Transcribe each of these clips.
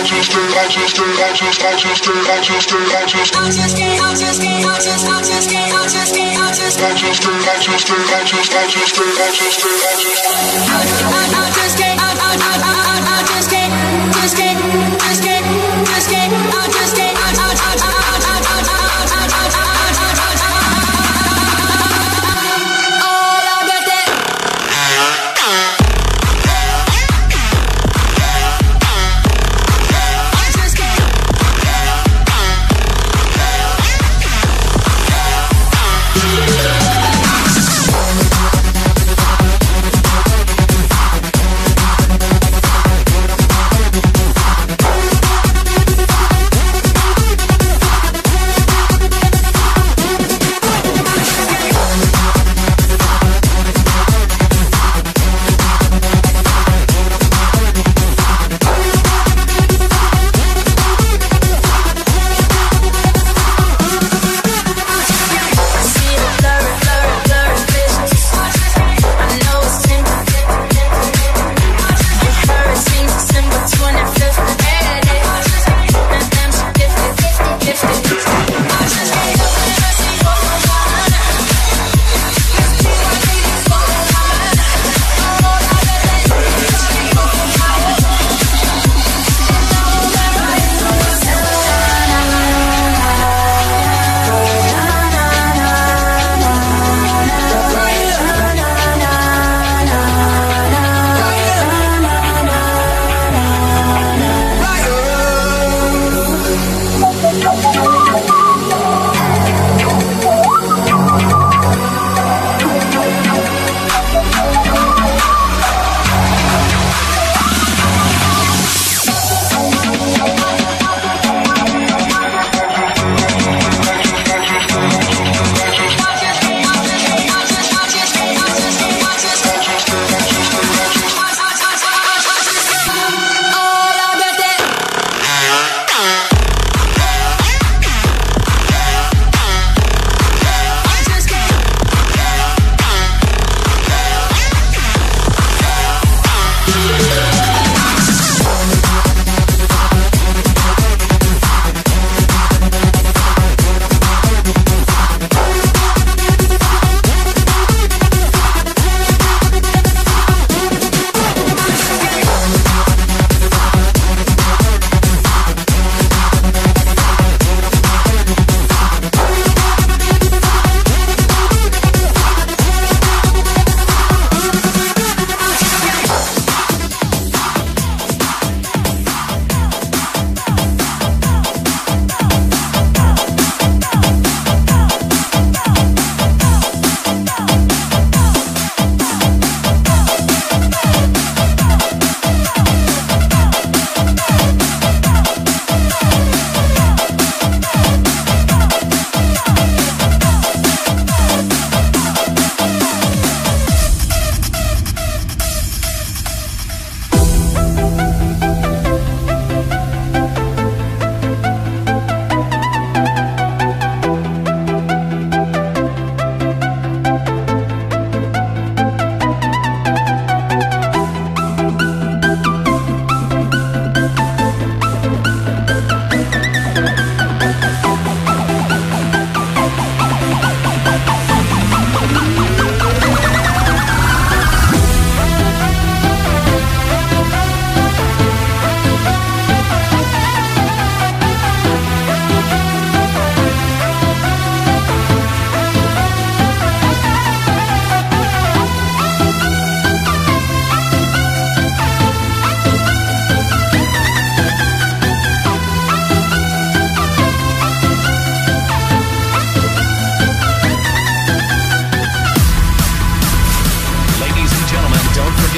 Don't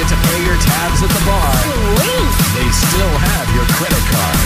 forget to pay your tabs at the bar. Please. They still have your credit card.